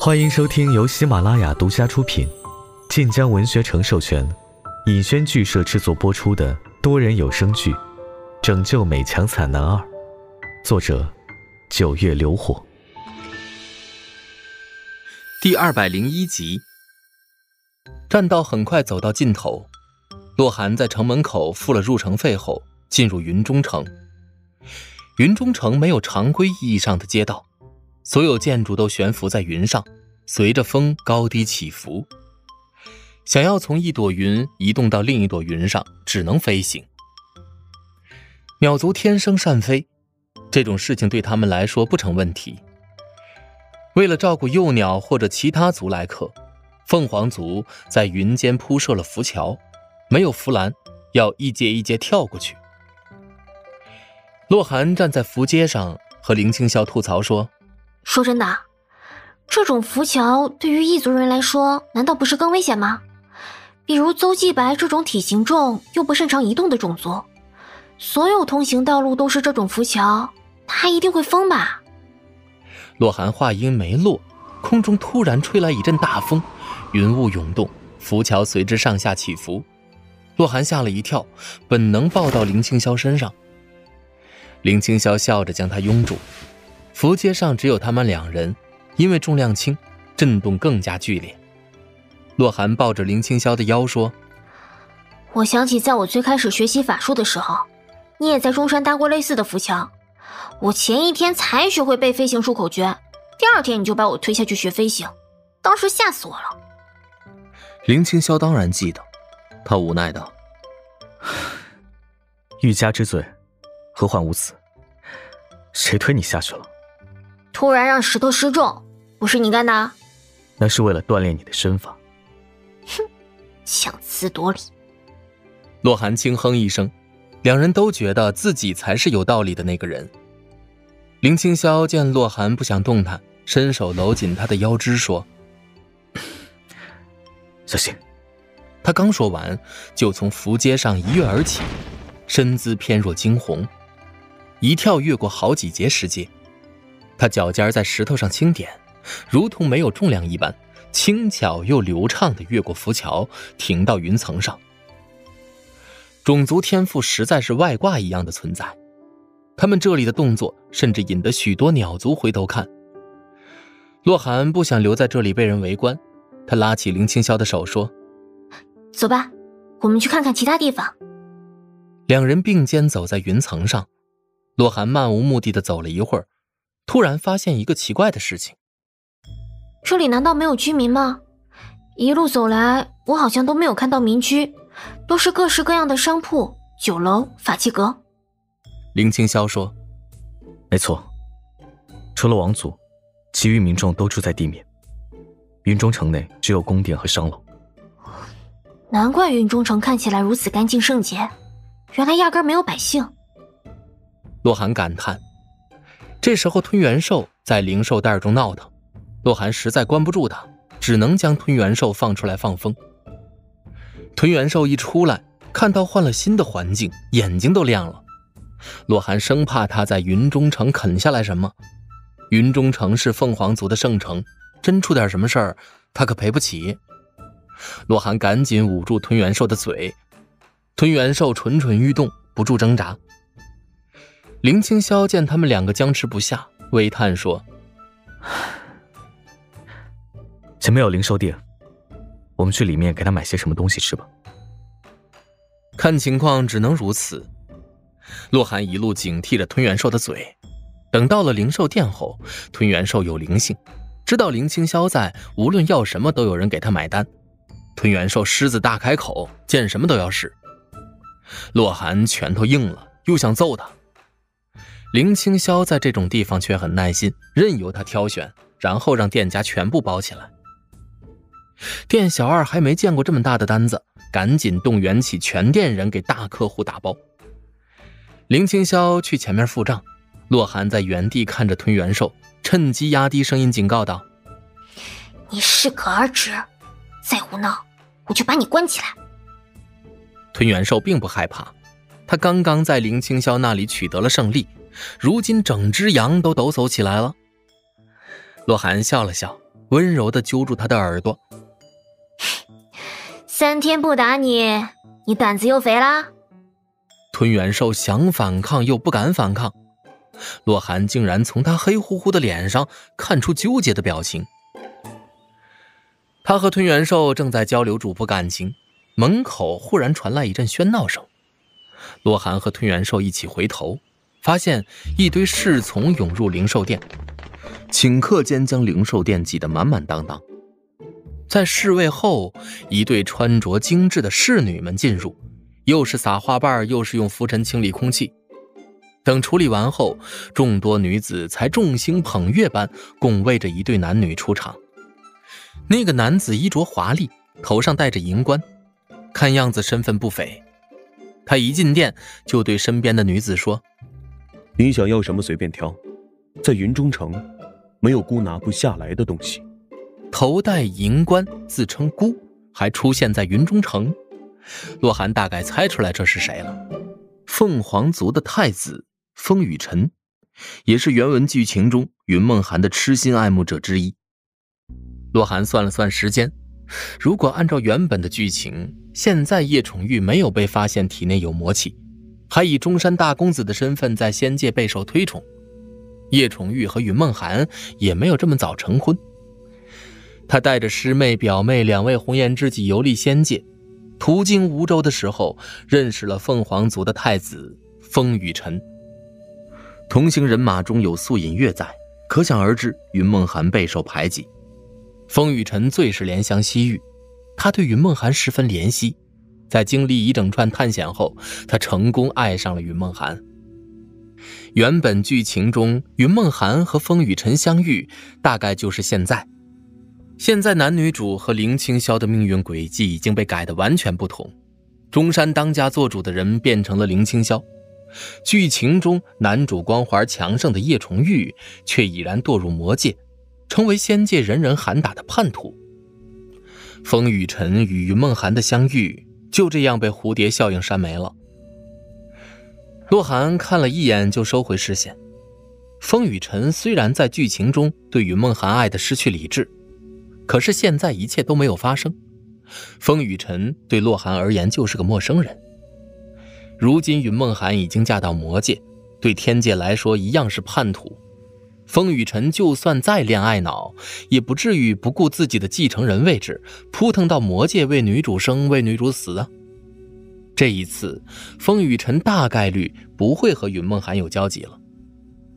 欢迎收听由喜马拉雅独家出品、晋江文学城授权、尹轩剧社制作播出的多人有声剧《拯救美强惨男二》，作者：九月流火，第二百零一集。栈道很快走到尽头，洛寒在城门口付了入城费后，进入云中城。云中城没有常规意义上的街道，所有建筑都悬浮在云上，随着风高低起伏。想要从一朵云移动到另一朵云上，只能飞行。鸟族天生善飞，这种事情对他们来说不成问题。为了照顾幼鸟或者其他族来客。凤凰族在云间铺设了浮桥，没有扶栏，要一阶一阶跳过去。洛寒站在浮阶上，和林青霄吐槽说：“说真的，这种浮桥对于异族人来说，难道不是更危险吗？比如邹继白这种体型重又不擅长移动的种族，所有通行道路都是这种浮桥，他一定会疯吧？”洛寒话音没落，空中突然吹来一阵大风。云雾涌动，浮桥随之上下起伏。洛寒吓了一跳，本能抱到林青霄身上。林青霄笑着将他拥住。浮阶上只有他们两人，因为重量轻，震动更加剧烈。洛寒抱着林青霄的腰说：“我想起在我最开始学习法术的时候，你也在中山搭过类似的浮墙。我前一天才学会背飞行术口诀，第二天你就把我推下去学飞行，当时吓死我了。”林青霄当然记得，他无奈道：“欲加之罪，何患无辞？谁推你下去了？突然让石头失重，不是你干的？那是为了锻炼你的身法。哼，强词夺理。”洛寒轻哼一声，两人都觉得自己才是有道理的那个人。林青霄见洛寒不想动弹，伸手搂紧他的腰肢说。小心！他刚说完，就从扶阶上一跃而起，身姿翩若惊鸿，一跳越过好几节石阶。他脚尖在石头上轻点，如同没有重量一般，轻巧又流畅地越过浮桥，停到云层上。种族天赋实在是外挂一样的存在，他们这里的动作甚至引得许多鸟族回头看。洛寒不想留在这里被人围观。他拉起林青霄的手说：“走吧，我们去看看其他地方。”两人并肩走在云层上，洛寒漫无目的的走了一会儿，突然发现一个奇怪的事情：这里难道没有居民吗？一路走来，我好像都没有看到民居，都是各式各样的商铺、酒楼、法器阁。林清霄说：“没错，除了王族，其余民众都住在地面。”云中城内只有宫殿和商楼，难怪云中城看起来如此干净圣洁，原来压根没有百姓。洛寒感叹。这时候吞元兽在灵兽袋中闹腾，洛寒实在关不住他，只能将吞元兽放出来放风。吞元兽一出来，看到换了新的环境，眼睛都亮了。洛寒生怕他在云中城啃下来什么。云中城是凤凰族的圣城。真出点什么事儿，他可赔不起。洛寒赶紧捂住吞元兽的嘴，吞元兽蠢蠢欲动，不住挣扎。林青霄见他们两个僵持不下，微叹说：“ 前面有灵兽店，我们去里面给他买些什么东西吃吧。”看情况只能如此。洛寒一路警惕着吞元兽的嘴，等到了灵兽店后，吞元兽有灵性。知道林青霄在，无论要什么都有人给他买单。吞元兽狮子大开口，见什么都要试。洛寒拳头硬了，又想揍他。林青霄在这种地方却很耐心，任由他挑选，然后让店家全部包起来。店小二还没见过这么大的单子，赶紧动员起全店人给大客户打包。林青霄去前面付账，洛寒在原地看着吞元兽。趁机压低声音警告道：“你适可而止，再胡闹我就把你关起来。”吞元兽并不害怕，他刚刚在林青霄那里取得了胜利，如今整只羊都抖擞起来了。洛寒笑了笑，温柔的揪住他的耳朵。三天不打你，你胆子又肥啦？吞元兽想反抗又不敢反抗，洛寒竟然从他黑乎乎的脸上看出纠结的表情。他和吞元兽正在交流主仆感情，门口忽然传来一阵喧闹声。洛寒和吞元兽一起回头，发现一堆侍从涌入灵兽店，顷刻间将灵兽店挤得满满当当。在侍卫后，一对穿着精致的侍女们进入，又是撒花瓣，又是用拂尘清理空气。等处理完后，众多女子才众星捧月般拱卫着一对男女出场。那个男子衣着华丽，头上戴着银冠，看样子身份不菲。他一进店就对身边的女子说：“你想要什么随便挑，在云中城，没有姑拿不下来的东西。”头戴银冠，自称姑，还出现在云中城。洛寒大概猜出来这是谁了：凤凰族的太子风雨尘，也是原文剧情中云梦寒的痴心爱慕者之一。洛寒算了算时间，如果按照原本的剧情，现在叶宠玉没有被发现体内有魔气，还以中山大公子的身份在仙界备受推崇，叶宠玉和云梦寒也没有这么早成婚。他带着师妹、表妹两位红颜知己游历仙界，途经梧州的时候，认识了凤凰族的太子风雨尘。同行人马中有素隐月在，可想而知，云梦寒备受排挤。风雨尘最是怜香惜玉，他对云梦寒十分怜惜。在经历一整串探险后，他成功爱上了云梦寒。原本剧情中，云梦寒和风雨尘相遇，大概就是现在。现在男女主和林清霄的命运轨迹已经被改得完全不同，中山当家做主的人变成了林清霄，剧情中男主光环强盛的叶崇玉却已然堕入魔界。成为仙界人人喊打的叛徒。风雨尘与云梦寒的相遇就这样被蝴蝶效应删没了。洛寒看了一眼就收回视线。风雨尘虽然在剧情中对云梦寒爱的失去理智，可是现在一切都没有发生。风雨尘对洛寒而言就是个陌生人。如今云梦寒已经嫁到魔界，对天界来说一样是叛徒。风雨尘就算再恋爱脑，也不至于不顾自己的继承人位置，扑腾到魔界为女主生、为女主死啊！这一次，风雨尘大概率不会和云梦寒有交集了，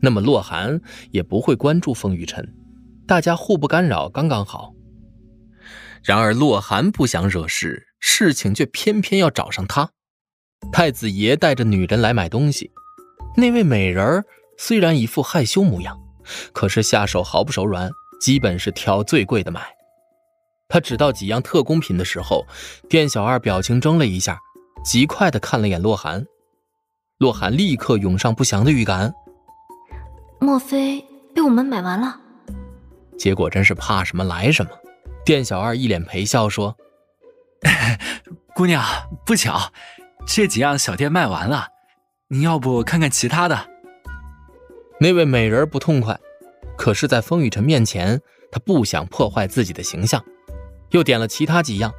那么洛寒也不会关注风雨尘，大家互不干扰，刚刚好。然而洛寒不想惹事，事情却偏偏要找上他。太子爷带着女人来买东西，那位美人虽然一副害羞模样。可是下手毫不手软，基本是挑最贵的买。他只到几样特供品的时候，店小二表情怔了一下，极快的看了眼洛寒。洛寒立刻涌上不祥的预感，莫非被我们买完了？结果真是怕什么来什么。店小二一脸陪笑说：“姑娘，不巧，这几样小店卖完了，你要不看看其他的？”那位美人不痛快，可是，在风雨晨面前，她不想破坏自己的形象，又点了其他几样。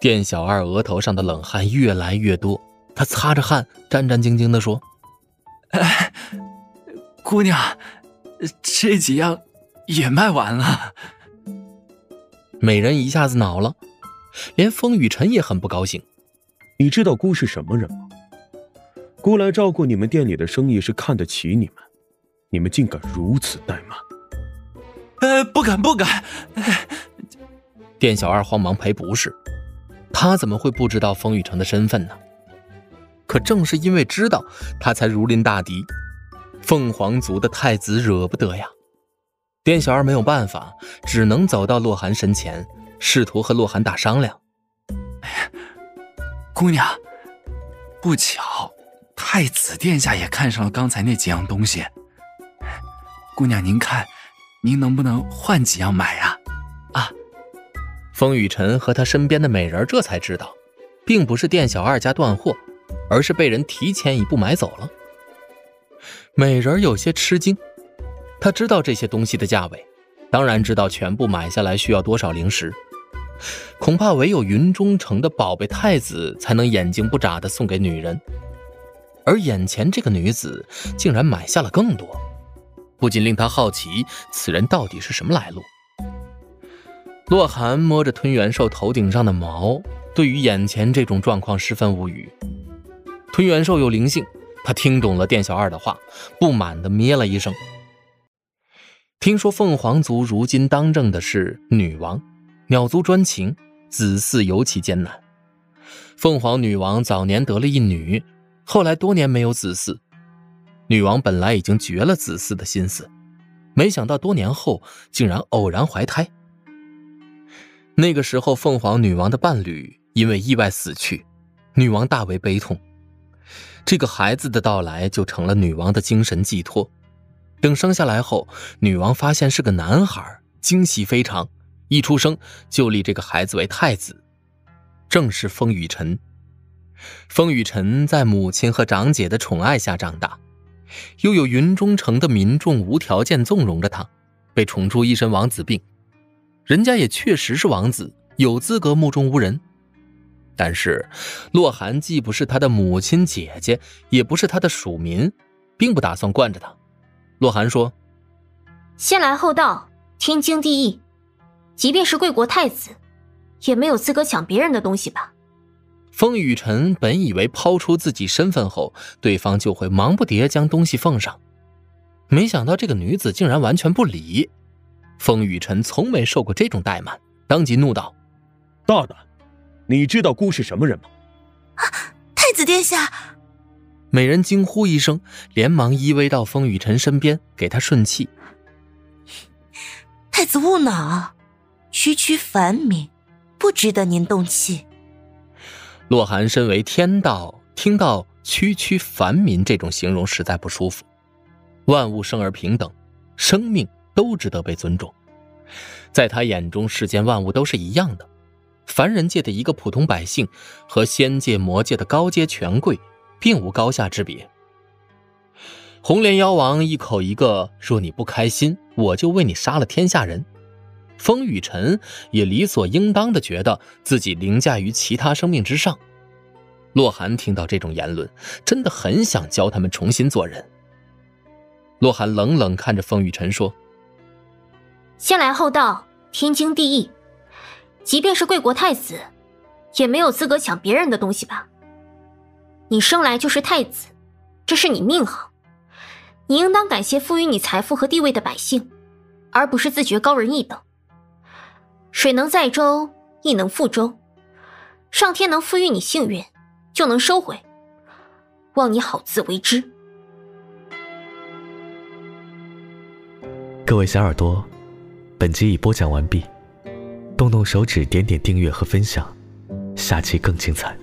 店小二额头上的冷汗越来越多，他擦着汗，战战兢兢地说：“姑娘，这几样也卖完了。”美人一下子恼了，连风雨晨也很不高兴。你知道姑是什么人吗？姑来照顾你们店里的生意是看得起你们，你们竟敢如此怠慢！呃，不敢不敢。店小二慌忙赔不是，他怎么会不知道风雨城的身份呢？可正是因为知道，他才如临大敌。凤凰族的太子惹不得呀！店小二没有办法，只能走到洛寒身前，试图和洛寒打商量。姑娘，不巧。太子殿下也看上了刚才那几样东西，姑娘您看，您能不能换几样买呀？啊！风雨晨和他身边的美人这才知道，并不是店小二家断货，而是被人提前一步买走了。美人有些吃惊，她知道这些东西的价位，当然知道全部买下来需要多少灵石，恐怕唯有云中城的宝贝太子才能眼睛不眨的送给女人，而眼前这个女子竟然买下了更多，不禁令他好奇此人到底是什么来路。洛寒摸着吞元兽头顶上的毛，对于眼前这种状况十分无语。吞元兽有灵性，他听懂了店小二的话，不满的咩了一声。听说凤凰族如今当政的是女王，鸟族专情，子嗣尤其艰难。凤凰女王早年得了一女，后来多年没有子嗣，女王本来已经绝了子嗣的心思，没想到多年后竟然偶然怀胎。那个时候，凤凰女王的伴侣因为意外死去，女王大为悲痛。这个孩子的到来就成了女王的精神寄托。等生下来后，女王发现是个男孩，惊喜非常，一出生就立这个孩子为太子，正是风雨辰。风雨晨在母亲和长姐的宠爱下长大，又有云中城的民众无条件纵容着他，被宠出一身王子病。人家也确实是王子，有资格目中无人。但是，洛寒既不是他的母亲姐姐，也不是他的属民，并不打算惯着他。洛寒说：“先来后到，天经地义。即便是贵国太子，也没有资格抢别人的东西吧？”风雨晨本以为抛出自己身份后，对方就会忙不迭将东西奉上，没想到这个女子竟然完全不理。风雨晨从没受过这种怠慢，当即怒道：“大胆！你知道孤是什么人吗？”啊，太子殿下！美人惊呼一声，连忙依偎到风雨晨身边，给他顺气。太子勿恼，区区凡民，不值得您动气。洛寒身为天道，听到“区区凡民”这种形容，实在不舒服。万物生而平等，生命。都值得被尊重，在他眼中，世间万物都是一样的。凡人界的一个普通百姓，和仙界、魔界的高阶权贵，并无高下之别。红莲妖王一口一个：“若你不开心，我就为你杀了天下人。”风雨尘也理所应当的觉得自己凌驾于其他生命之上。洛寒听到这种言论，真的很想教他们重新做人。洛寒冷冷看着风雨尘说。先来后到，天经地义。即便是贵国太子，也没有资格抢别人的东西吧？你生来就是太子，这是你命好。你应当感谢赋予你财富和地位的百姓，而不是自觉高人一等。水能载舟，亦能覆舟。上天能赋予你幸运，就能收回。望你好自为之。各位小耳朵。本集已播讲完毕，动动手指，点点订阅和分享，下期更精彩。